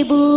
ibu.